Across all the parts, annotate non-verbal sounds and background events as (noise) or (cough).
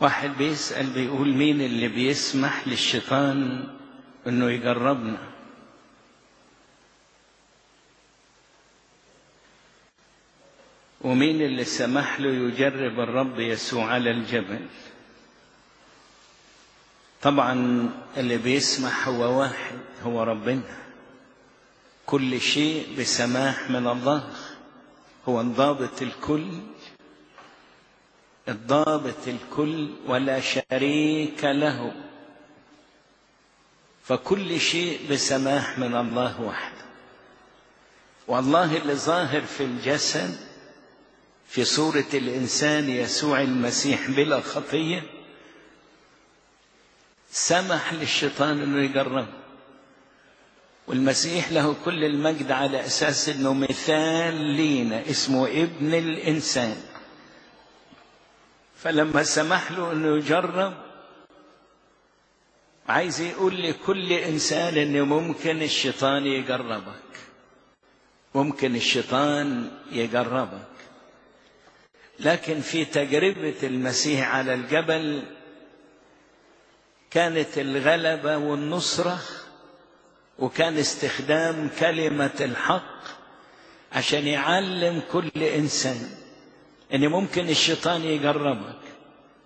واحد بيسأل بيقول مين اللي بيسمح للشيطان إنه يجربنا ومين اللي سمح له يجرب الرب يسوع على الجبل؟ طبعا اللي بيسمح هو واحد هو ربنا. كل شيء بسماح من الله هو الضابط الكل. الضابط الكل ولا شريك له. فكل شيء بسماح من الله وحده. والله اللي ظاهر في الجسد في صورة الإنسان يسوع المسيح بلا خطية سمح للشيطان إنه يجربه والمسيح له كل المجد على أساس إنه مثال لينا اسمه ابن الإنسان. فلما سمح له انه يجرب عايز يقول لكل إنسان انه ممكن الشيطان يجربك. ممكن الشيطان يجربك. لكن في تجربة المسيح على الجبل كانت الغلبة والنصرة وكان استخدام كلمة الحق عشان يعلم كل إنسان. إن ممكن الشيطان يجربك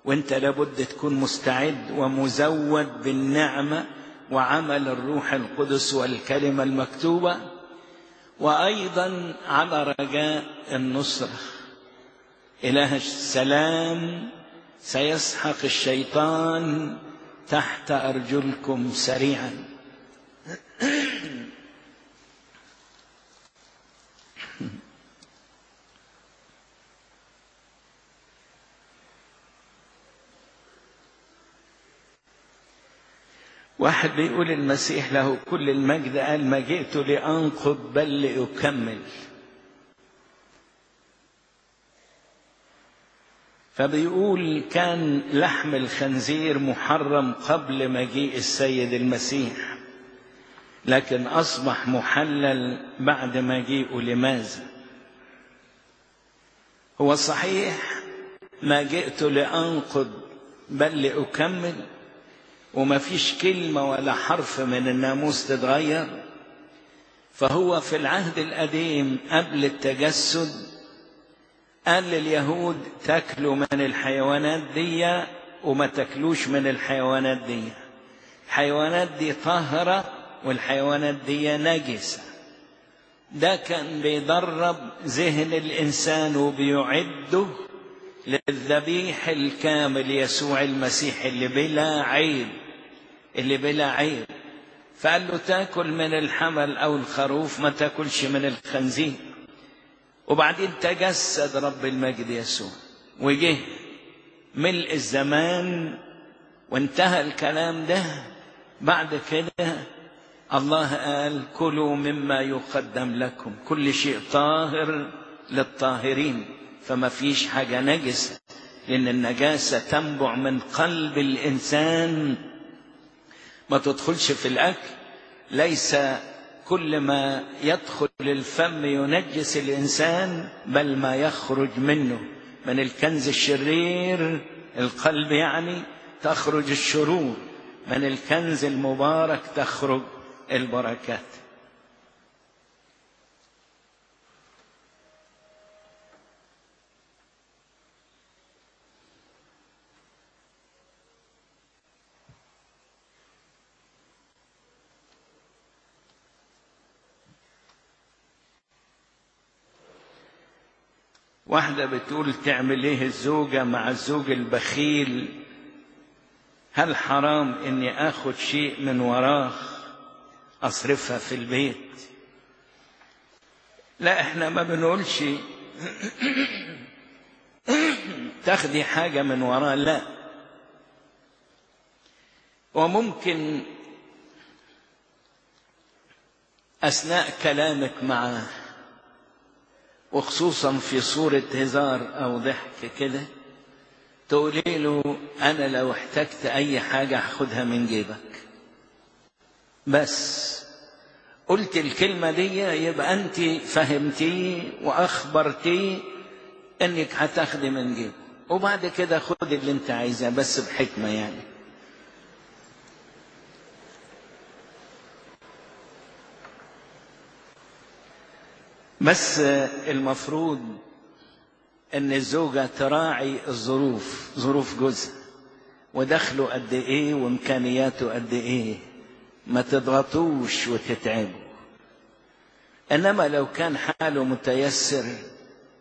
وإنت لابد تكون مستعد ومزود بالنعمة وعمل الروح القدس والكلمة المكتوبة. وأيضا على رجاء النصرة. إله السلام سيسحق الشيطان تحت أرجلكم سريعا. واحد بيقول المسيح له كل المجد قال ما جئت لأنقض بل لأكمل. فبيقول كان لحم الخنزير محرم قبل مجيء السيد المسيح لكن أصبح محلل بعد مجيئه لماذا؟ هو صحيح ما جئت لأنقض بل لأكمل وما فيش كلمة ولا حرف من الناموس تتغير. فهو في العهد القديم قبل التجسد قال لليهود تاكلوا من الحيوانات دي وما تاكلوش من الحيوانات دي. الحيوانات دي طاهرة والحيوانات دي نجسة. ده كان بيدرب ذهن الإنسان وبيعده للذبيح الكامل يسوع المسيح اللي بلا عيب. اللي بلا عيب فقال له تاكل من الحمل أو الخروف ما تاكلش من الخنزير. وبعدين تجسد رب المجد يسوع. وجه ملء الزمان وانتهى الكلام ده. بعد كده الله قال كلوا مما يقدم لكم كل شيء طاهر للطاهرين فما فيش حاجة نجسة لأن النجاسة تنبع من قلب الإنسان ما تدخلش في الأكل. ليس كل ما يدخل الفم ينجس الإنسان بل ما يخرج منه. من الكنز الشرير القلب يعني تخرج الشرور. من الكنز المبارك تخرج البركات. واحدة بتقول تعمل إيه الزوجة مع الزوج البخيل؟ هل حرام إني اخد شيء من وراه أصرفها في البيت؟ لا إحنا ما بنقولش (clears throat) تاخدي حاجة من وراه لا. وممكن أثناء كلامك معه وخصوصا في صورة هزار أو ضحك كده تقولي له أنا لو احتجت أي حاجة هاخدها من جيبك. بس قلت الكلمة دي يبقى أنت فهمتيه وأخبرتيه إنك هتاخدي من جيبه. وبعد كده خد اللي أنت عايزاه بس بحكمة يعني. بس المفروض إن الزوجة تراعي الظروف ظروف جوزها. ودخله قد إيه وإمكانياته قد إيه. ما تضغطوش وتتعبوا. إنما لو كان حاله متيسر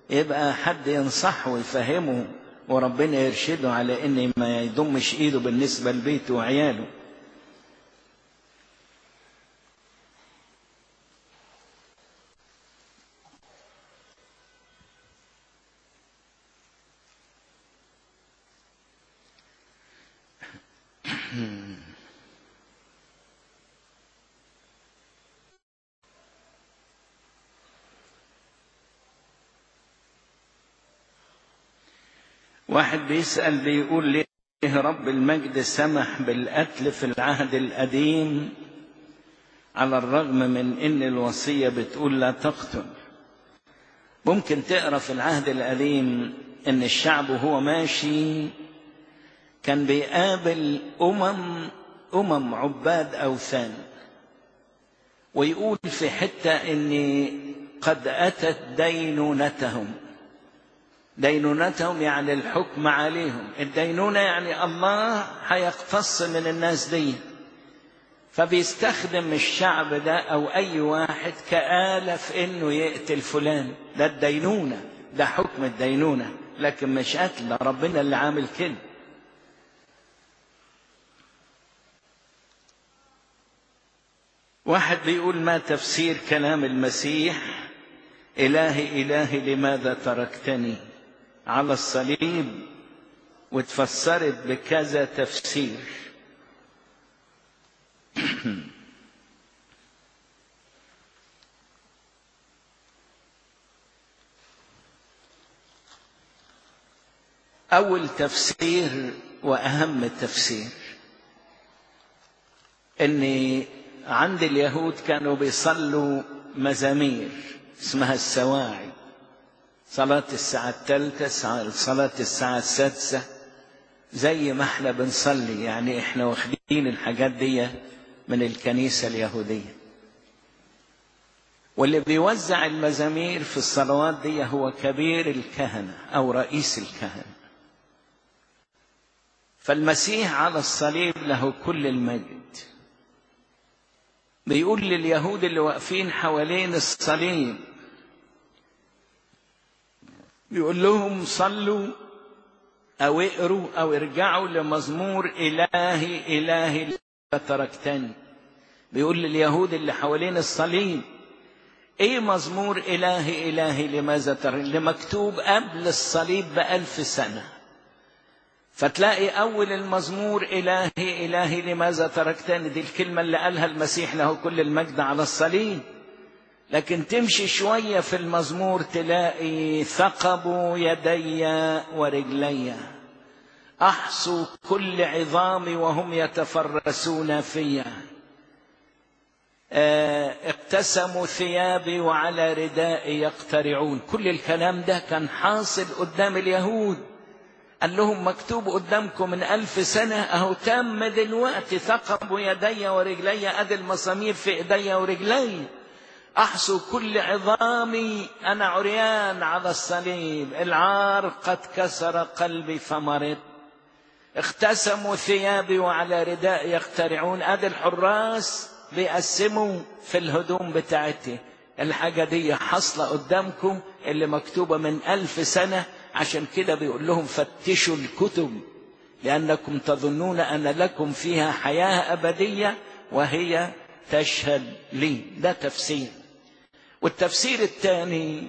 يبقى حد ينصحه ويفهمه وربنا يرشده على إن ما يضمش إيده بالنسبة لبيته وعياله. واحد بيسأل بيقول ليه رب المجد سمح بالقتل في العهد القديم؟ على الرغم من إن الوصية بتقول لا تقتل. ممكن تقرأ في العهد القديم إن الشعب وهو ماشي كان بيقابل أمم أمم عباد أوثان ويقول في حتة ان قد أتت دينونتهم. دينونتهم يعني الحكم عليهم. الدينونة يعني الله هيقتص من الناس دي. فبيستخدم الشعب ده أو أي واحد كآلة في إنه يقتل فلان. ده الدينونة. ده حكم الدينونة. لكن مش قتل ربنا اللي عامل كده. واحد بيقول ما تفسير كلام المسيح؟ إلهي إلهي لماذا تركتني؟ على الصليب وتفسرت بكذا تفسير. (clears throat) أول تفسير وأهم تفسير. إن عند اليهود كانوا بيصلوا مزامير اسمها السواعي صلاة الساعة الثالثة صلاة الساعة السادسة زي ما إحنا بنصلي يعني إحنا واخدين الحاجات دي من الكنيسة اليهودية. واللي بيوزع المزامير في الصلوات دي هو كبير الكهنة أو رئيس الكهنة. فالمسيح على الصليب له كل المجد. بيقول لليهود اللي واقفين حوالين الصليب بيقول لهم صلوا أو اقروا أو ارجعوا لمزمور إلهي إلهي تركتني. بيقول لليهود اللي حوالين الصليب إيه مزمور إلهي إلهي لماذا ترك اللي مكتوب قبل الصليب بألف سنة. فتلاقي أول المزمور إلهي إلهي لماذا تركتني؟ دي الكلمة اللي قالها المسيح له كل المجد على الصليب. لكن تمشي شوية في المزمور تلاقي ثقبوا يدي ورجلي. أحصوا كل عظامي وهم يتفرسون فيا. اقتسموا ثيابي وعلى ردائي يقترعون. كل الكلام ده كان حاصل قدام اليهود. قال لهم مكتوب قدامكم من ألف سنة أهو تم دلوقتي ثقبوا يدي ورجلي. أدي المسامير في إيدي ورجلي. أحصوا كل عظامي أنا عريان على الصليب العار قد كسر قلبي فمرض. اختسموا ثيابي وعلى رداء يخترعون. أدي الحراس بيقسموا في الهدوم بتاعتي. الحاجة دي حصلة قدامكم اللي مكتوبة من ألف سنة. عشان كده بيقول لهم فتشوا الكتب لأنكم تظنون أن لكم فيها حياة أبدية وهي تشهد لي. ده تفسير. والتفسير الثاني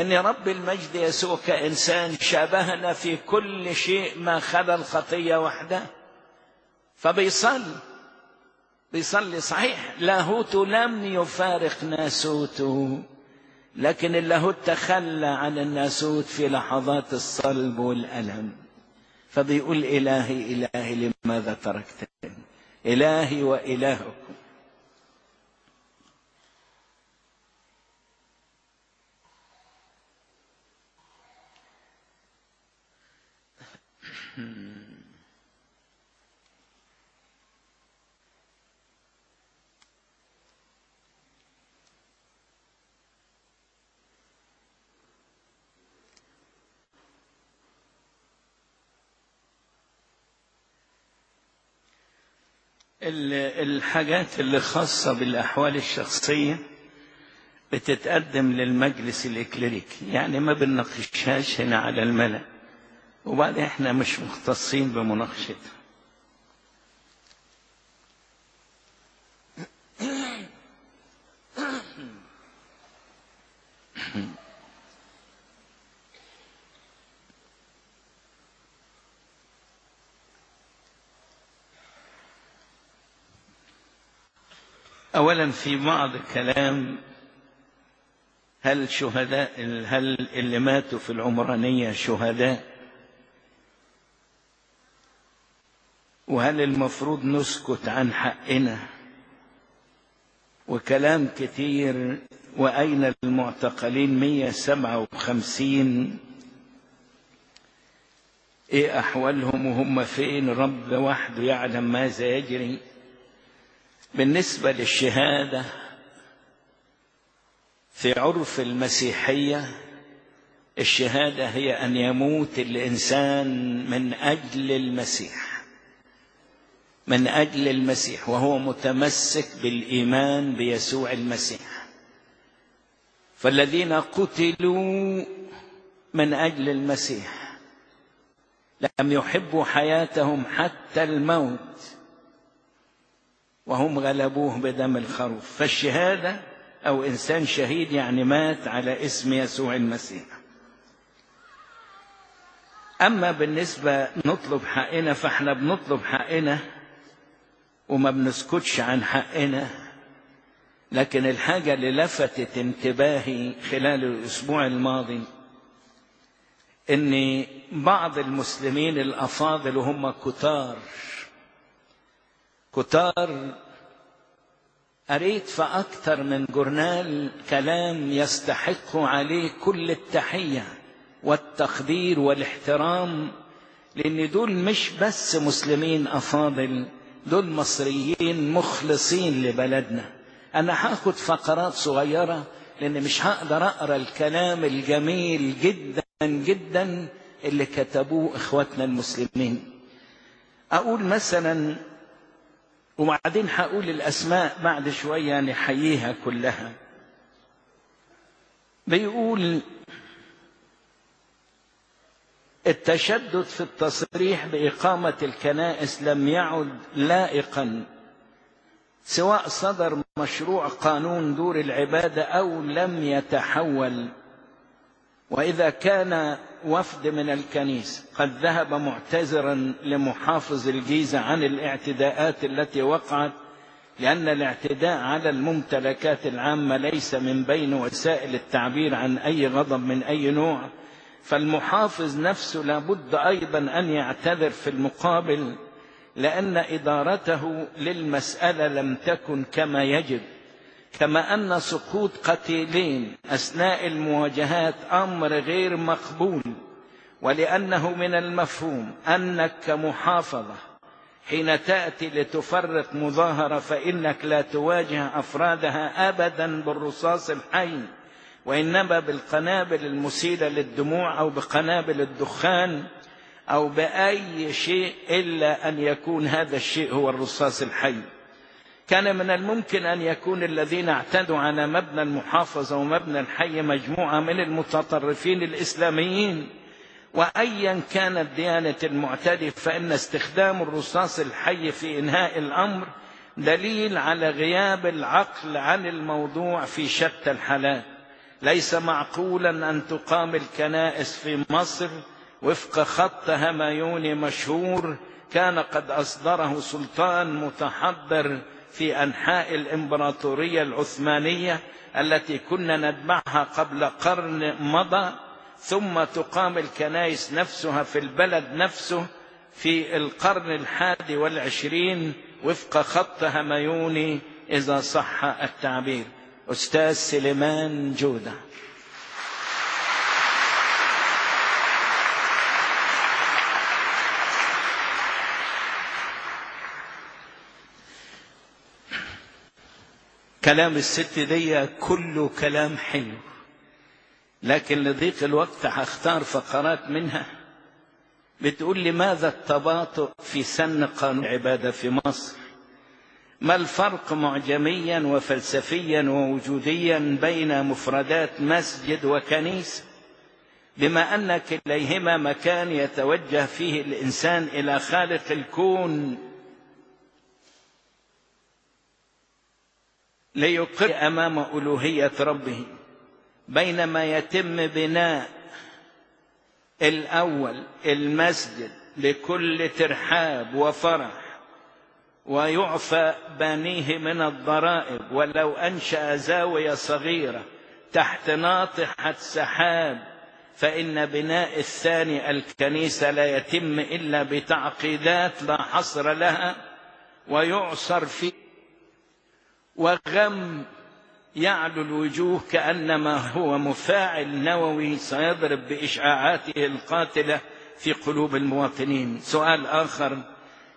أن رب المجد يسوع كإنسان شابهنا في كل شيء ما خلا الخطية وحده فبيصلي بيصلي صحيح لاهوته لم يفارق ناسوته لكن اللاهوت تخلى عن الناسوت في لحظات الصلب والألم. فبيقول إلهي إلهي لماذا تركتني؟ إلهي وإلهكم الحاجات اللي خاصة بالأحوال الشخصية بتتقدم للمجلس الإكليريكي. يعني ما بنناقشهاش هنا على الملأ. وبعدين إحنا مش مختصين بمناقشتها أولا في بعض كلام هل شهداء هل اللي ماتوا في العمرانية شهداء؟ وهل المفروض نسكت عن حقنا وكلام كتير وأين المعتقلين 157 إيه أحوالهم وهم فين؟ رب وحده يعلم ماذا يجري. بالنسبة للشهادة في عرف المسيحية الشهادة هي أن يموت الإنسان من أجل المسيح. من أجل المسيح وهو متمسك بالإيمان بيسوع المسيح. فالذين قتلوا من أجل المسيح لم يحبوا حياتهم حتى الموت وهم غلبوه بدم الخروف. فالشهادة أو إنسان شهيد يعني مات على اسم يسوع المسيح. أما بالنسبة نطلب حقنا فإحنا بنطلب حقنا وما بنسكتش عن حقنا. لكن الحاجة اللي لفتت انتباهي خلال الأسبوع الماضي إن بعض المسلمين الأفاضل وهم كتار. كتار قريت في أكثر من جورنال كلام يستحق عليه كل التحية والتقدير والاحترام لأن دول مش بس مسلمين أفاضل. دول مصريين مخلصين لبلدنا. أنا هاخد فقرات صغيرة لأن مش هقدر أقرأ الكلام الجميل جدا جدا اللي كتبوه إخواتنا المسلمين. أقول مثلا وبعدين هقول الأسماء بعد شوية نحييها كلها. بيقول التشدد في التصريح بإقامة الكنائس لم يعد لائقا سواء صدر مشروع قانون دور العبادة أو لم يتحول. وإذا كان وفد من الكنيسة قد ذهب معتذرا لمحافظ الجيزة عن الاعتداءات التي وقعت لأن الاعتداء على الممتلكات العامة ليس من بين وسائل التعبير عن أي غضب من أي نوع. فالمحافظ نفسه لابد أيضا أن يعتذر في المقابل لأن إدارته للمسألة لم تكن كما يجب. كما أن سقوط قتيلين أثناء المواجهات أمر غير مقبول ولأنه من المفهوم أنك كمحافظة حين تأتي لتفرق مظاهرة فإنك لا تواجه أفرادها أبدا بالرصاص الحي. وإنما بالقنابل المسيلة للدموع أو بقنابل الدخان أو بأي شيء إلا أن يكون هذا الشيء هو الرصاص الحي. كان من الممكن أن يكون الذين اعتدوا على مبنى المحافظة ومبنى الحي مجموعة من المتطرفين الإسلاميين. وأيا كانت ديانة المعتدي فإن استخدام الرصاص الحي في إنهاء الأمر دليل على غياب العقل عن الموضوع في شتى الحالات. ليس معقولا أن تقام الكنائس في مصر وفق خط همايوني مشهور كان قد أصدره سلطان متحضر في أنحاء الإمبراطورية العثمانية التي كنا نتبعها قبل قرن مضى ثم تقام الكنائس نفسها في البلد نفسه في القرن الحادي والعشرين وفق خط همايوني إذا صح التعبير. أستاذ سليمان جودة. كلام الست دي كله كلام حلو. لكن لضيق الوقت هختار فقرات منها. بتقول لماذا التباطؤ في سن قانون العبادة في مصر؟ ما الفرق معجميا وفلسفيا ووجوديا بين مفردات مسجد وكنيسة بما أن كليهما مكان يتوجه فيه الإنسان إلى خالق الكون. ليقر أمام ألوهية ربه بينما يتم بناء الأول المسجد لكل ترحاب وفرح. ويعفى بانيه من الضرائب ولو أنشأ زاوية صغيرة تحت ناطحة سحاب فإن بناء الثاني الكنيسة لا يتم إلا بتعقيدات لا حصر لها ويعصر فيه وغم يعلو الوجوه كأنما هو مفاعل نووي سيضرب بإشعاعاته القاتلة في قلوب المواطنين. سؤال آخر.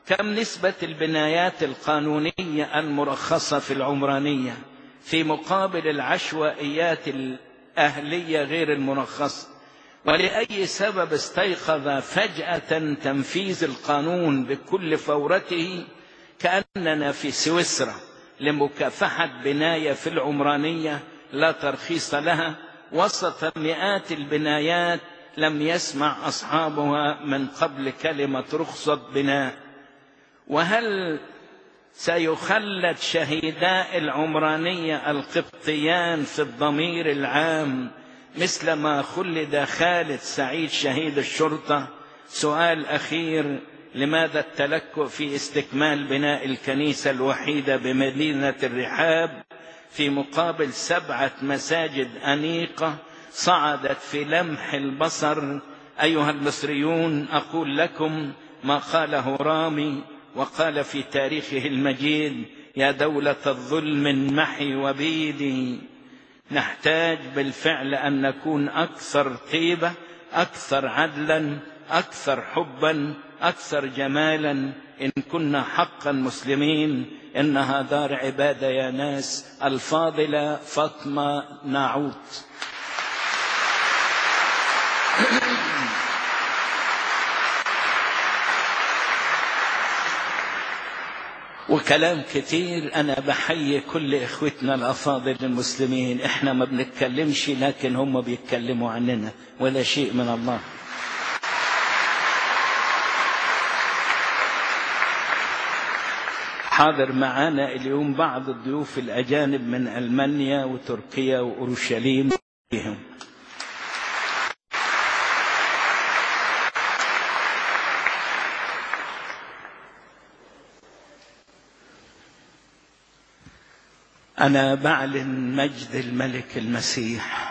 كم نسبة البنايات القانونية المرخصة في العمرانية في مقابل العشوائيات الأهلية غير المرخصة ولأي سبب استيقظ فجأة تنفيذ القانون بكل فورته كأننا في سويسرا لمكافحة بناية في العمرانية لا ترخيص لها؟ وسط مئات البنايات لم يسمع أصحابها من قبل كلمة رخصة بناء. وهل سيخلد شهيداء العمرانية القبطيان في الضمير العام مثل ما خلد خالد سعيد شهيد الشرطة؟ سؤال أخير لماذا التلكؤ في استكمال بناء الكنيسة الوحيدة بمدينة الرحاب في مقابل سبعة مساجد أنيقة صعدت في لمح البصر؟ أيها المصريون أقول لكم ما قاله رامي وقال في تاريخه المجيد يا دولة الظلم انمحي وبيدي. نحتاج بالفعل أن نكون أكثر طيبة أكثر عدلا أكثر حبا أكثر جمالا. إن كنا حقا مسلمين إنها دار عبادة يا ناس. الفاضلة فاطمة ناعوت. وكلام كتير أنا بحيي كل إخوتنا الأفاضل المسلمين. إحنا ما بنتكلمش لكن هم بيتكلموا عننا ولا شيء من الله. حاضر معانا اليوم بعض الضيوف الأجانب من ألمانيا وتركيا وأورشليم. أنا بعلن مجد الملك المسيح.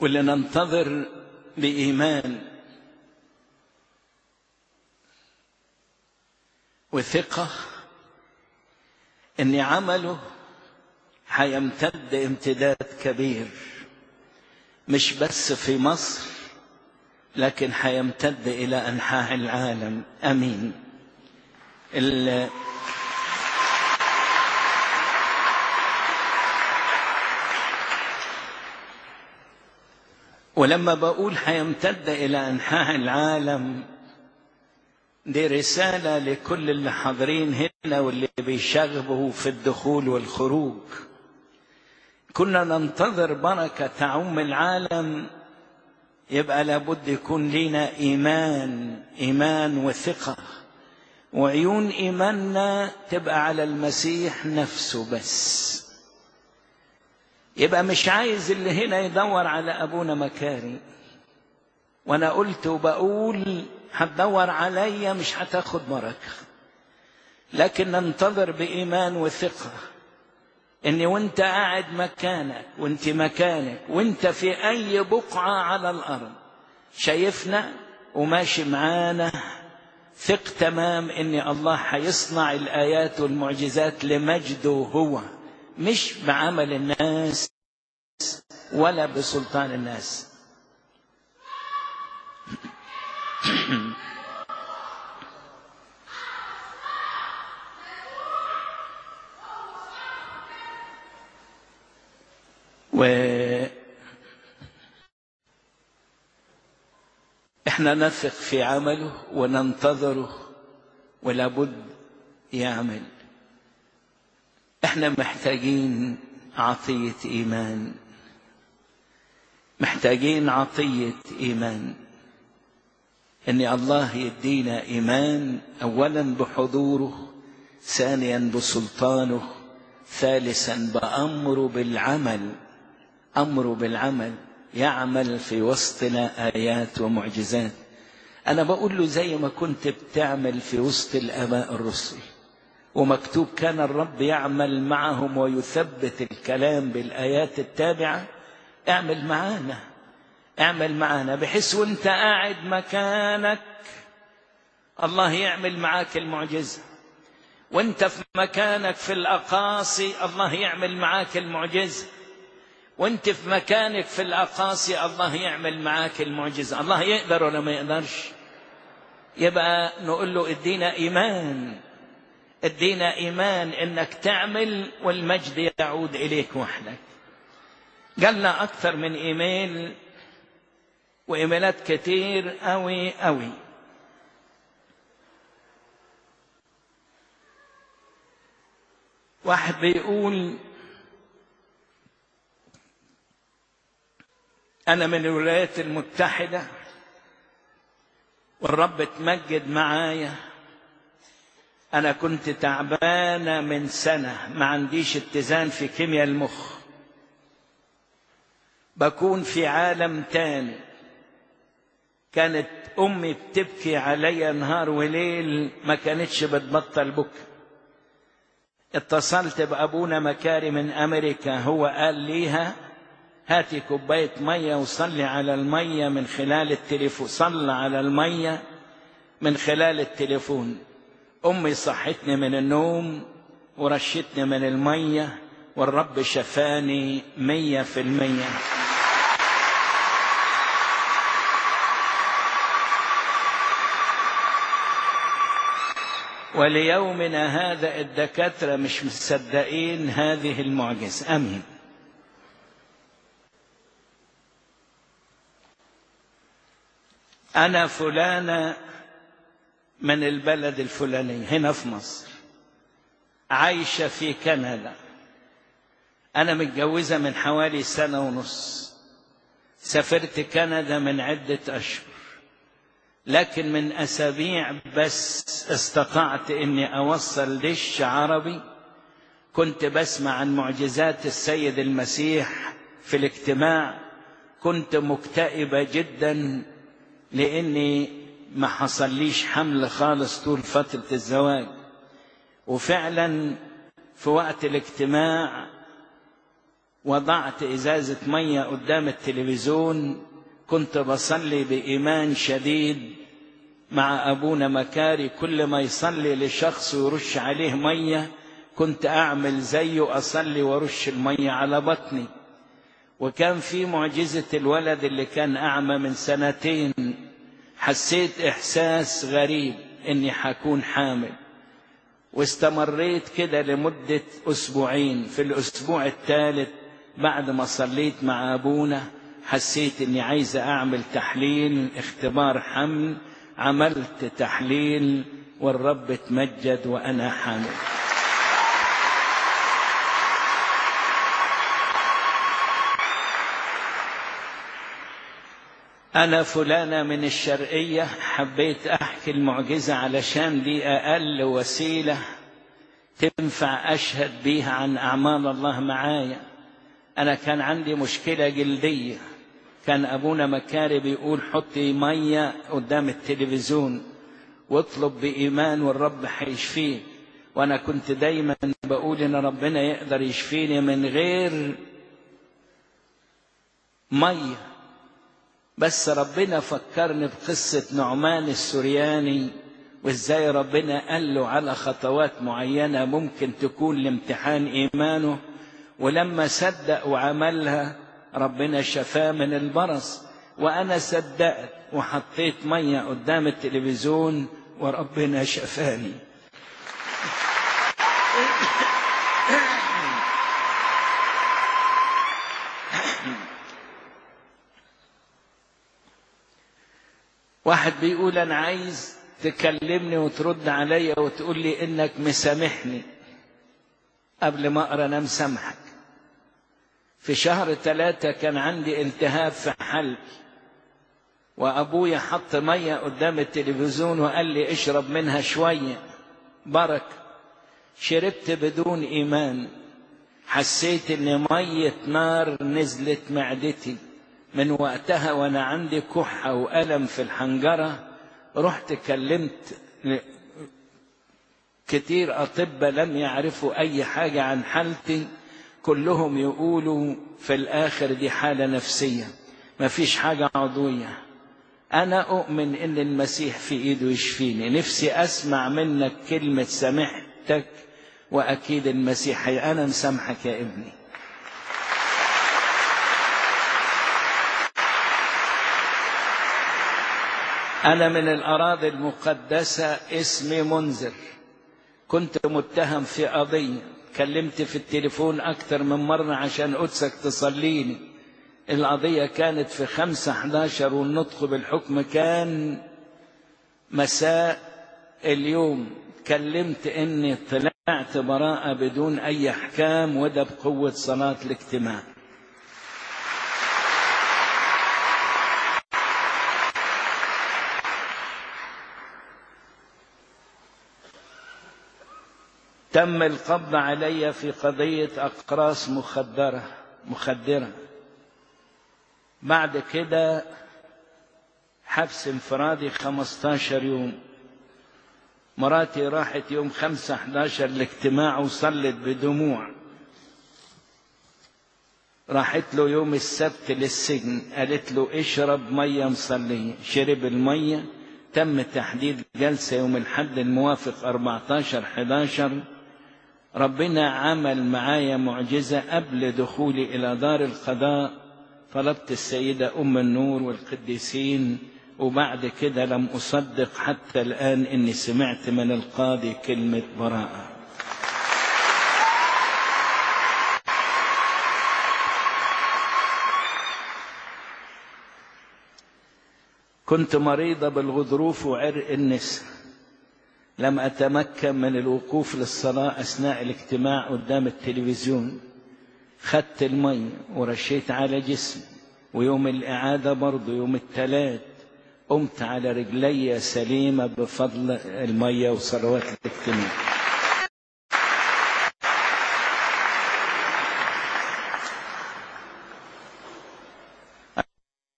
ولننتظر بإيمان وثقة إن عمله حيمتد امتداد كبير. مش بس في مصر لكن حيمتد إلى أنحاء العالم. أمين. ولما بقول حيمتد إلى أنحاء العالم دي رسالة لكل اللي حاضرين هنا واللي بيشغبوا في الدخول والخروج. كنا ننتظر بركة تعم العالم. يبقى لابد يكون لنا إيمان إيمان وثقة. وعيون إيماننا تبقى على المسيح نفسه بس. يبقى مش عايز اللي هنا يدور على أبونا مكاري. وأنا قلت وبقول هتدور عليا مش هتاخد بركة. لكن ننتظر بإيمان وثقة. ان وانت قاعد مكانك وانت مكانك وانت في أي بقعة على الأرض. شايفنا وماشي معانا. ثق تمام ان الله هيصنع الآيات والمعجزات لمجده هو مش بعمل الناس ولا بسلطان الناس. و إحنا نثق في عمله وننتظره ولابد يعمل. إحنا محتاجين عطية إيمان. محتاجين عطية إيمان. إن الله يدينا إيمان اولا بحضوره ثانيا بسلطانه ثالثا بأمره بالعمل. امره بالعمل يعمل في وسطنا آيات ومعجزات. أنا بقول له زي ما كنت بتعمل في وسط الآباء الرسل ومكتوب كان الرب يعمل معهم ويثبت الكلام بالآيات التابعة. اعمل معانا اعمل معانا بحيث وانت قاعد مكانك الله يعمل معاك المعجزة. وانت في مكانك في الأقاصي الله يعمل معاك المعجزة. وانت في مكانك في الأقاصي الله يعمل معاك المعجزة. الله يقدر ولا ما يقدرش؟ يبقى نقول له ادينا إيمان. ادينا إيمان إنك تعمل والمجد يعود إليك وحدك. جالنا أكثر من إيميل وإيميلات كتير قوي قوي واحد بيقول أنا من الولايات المتحدة والرب اتمجد معايا. أنا كنت تعبانة من سنة ما عنديش اتزان في كيمياء المخ. بكون في عالم تاني. كانت أمي بتبكي عليا نهار وليل ما كانتش بتبطل بكى اتصلت بأبونا مكاري من أمريكا هو قال ليها هاتي كوباية مية وصلي على المية من خلال التليفون. صلى على المية من خلال التليفون. أمي صحتني من النوم ورشتني من المية والرب شفاني مية في المية. وليومنا هذا الدكاترة مش مصدقين هذه المعجزة. أمين. أنا فلانة من البلد الفلاني هنا في مصر. عايشة في كندا. أنا متجوزة من حوالي سنة ونص. سافرت كندا من عدة أشهر. لكن من أسابيع بس استطعت إني أوصل دش عربي. كنت بسمع عن معجزات السيد المسيح في الاجتماع. كنت مكتئبة جدا لاني ما حصليش حمل خالص طول فترة الزواج. وفعلا في وقت الاجتماع وضعت إزازة مية قدام التلفزيون كنت بصلي بإيمان شديد مع أبونا مكاري. كل ما يصلي لشخص ويرش عليه مية كنت أعمل زيه أصلي وأرش المية على بطني. وكان في معجزة الولد اللي كان أعمى من سنتين. حسيت إحساس غريب إني حكون حامل. واستمريت كده لمدة أسبوعين. في الأسبوع الثالث بعد ما صليت مع أبونا حسيت إني عايزة أعمل تحليل اختبار حمل. عملت تحليل والرب تمجد وأنا حامل. أنا فلانة من الشرقية حبيت أحكي المعجزة علشان دي أقل وسيلة تنفع أشهد بيها عن أعمال الله معايا. أنا كان عندي مشكلة جلدية. كان أبونا مكاري بيقول حطي مية قدام التلفزيون واطلب بإيمان والرب هيشفيك وأنا كنت دايما بقول إن ربنا يقدر يشفيني من غير مية. بس ربنا فكرني بقصة نعمان السورياني وإزاي ربنا قال له على خطوات معينة ممكن تكون لامتحان إيمانه ولما صدق وعملها ربنا شفاه من البرص. وأنا صدقت وحطيت مية قدام التلفزيون وربنا شفاني. واحد بيقول أنا عايز تكلمني وترد عليا وتقول لي إنك مسامحني قبل ما أقرأ أنا مسامحك. في شهر ثلاثة كان عندي التهاب في حلقي وأبويا حط مية قدام التلفزيون وقال لي اشرب منها شوية. بركة شربت بدون إيمان. حسيت إن مية نار نزلت معدتي. من وقتها وأنا عندي كحة وألم في الحنجرة رحت كلمت كتير أطباء لم يعرفوا أي حاجة عن حالتي كلهم يقولوا في الآخر دي حالة نفسية ما فيش حاجة عضوية. أنا أؤمن إن المسيح في إيده يشفيني نفسي أسمع منك كلمة سامحتك وأكيد المسيح أنا مسامحك يا ابني. أنا من الأراضي المقدسة اسمي منذر. كنت متهم في قضية. كلمت في التليفون أكثر من مرة عشان قدسك تصليني. القضية كانت في خمسة حداشر والنطق بالحكم كان مساء اليوم. كلمت إني طلعت براءة بدون أي أحكام وده بقوة صلاة الاجتماع. تم القبض علي في قضية أقراص مخدرة مخدرة. بعد كده حبس انفرادي 15 يوم. مراتي راحت يوم 5 11 الاجتماع وصلت بدموع. راحت له يوم السبت للسجن. قالت له اشرب مية مصلية شرب المية. تم تحديد جلسة يوم الحد الموافق 14 11 ربنا عمل معايا معجزة قبل دخولي إلى دار القضاء طلبت السيدة أم النور والقديسين وبعد كده لم أصدق حتى الآن إني سمعت من القاضي كلمة براءة. كنت مريضة بالغضروف وعرق النسا لم أتمكن من الوقوف للصلاة أثناء الاجتماع قدام التلفزيون. خدت المية ورشيت على جسمي ويوم الإعادة برضه يوم الثلاث قمت على رجلي سليمة بفضل المية وصلوات الاجتماع.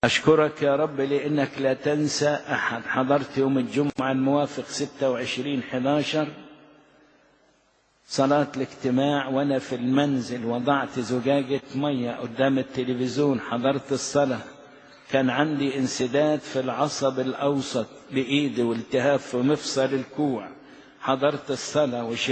أشكرك يا رب لأنك لا تنسى أحد. حضرت يوم الجمعة الموافق 26 11 صلاة الاجتماع وأنا في المنزل وضعت زجاجة مية قدام التلفزيون. حضرت الصلاة. كان عندي انسداد في العصب الأوسط بإيدي والتهاب في مفصل الكوع. حضرت الصلاة وشربت